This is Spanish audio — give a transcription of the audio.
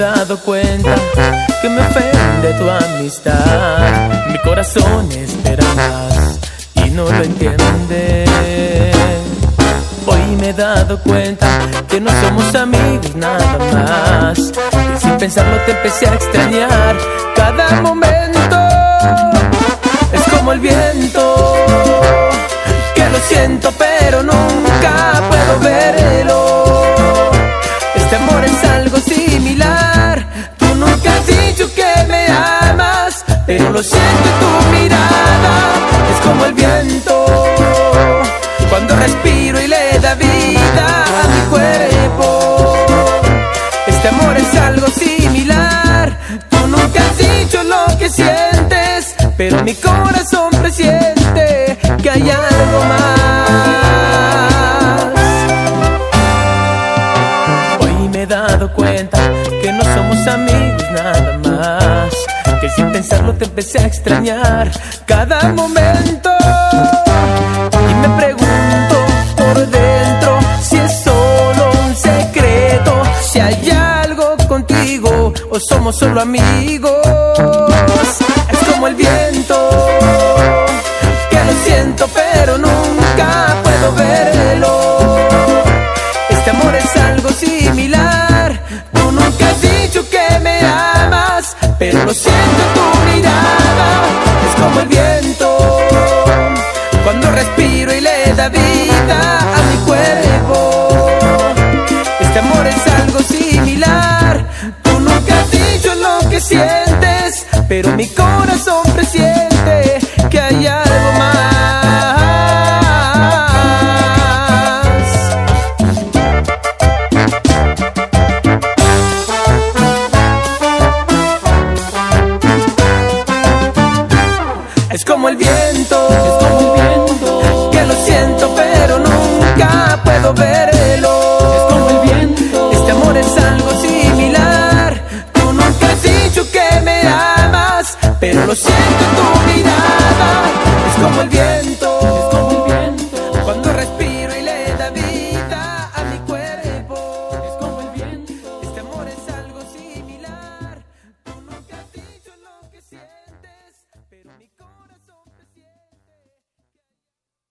dado cuenta que me ofende tu amistad. Mi corazón espera más y no lo entiende. Hoy me he dado cuenta que no somos amigos nada más. Que sin pensarlo te empecé a extrañar cada momento. Es como el viento pero lo siento en tu mirada. Es como el viento cuando respiro y le da vida a mi cuerpo. Este amor es algo similar. Tú nunca has dicho lo que sientes, pero mi corazón presiente que hay algo más. Te empecé a extrañar cada momento. Y me pregunto por dentro si es solo un secreto, si hay algo contigo o somos solo amigos. Es como el viento que lo siento pero nunca puedo verlo. Este amor es algo similar. Tú nunca has dicho que me amas, pero lo siento en pero mi corazón presiente que hay algo más. Es como el viento, es como el viento que lo siento, pero pero lo siento.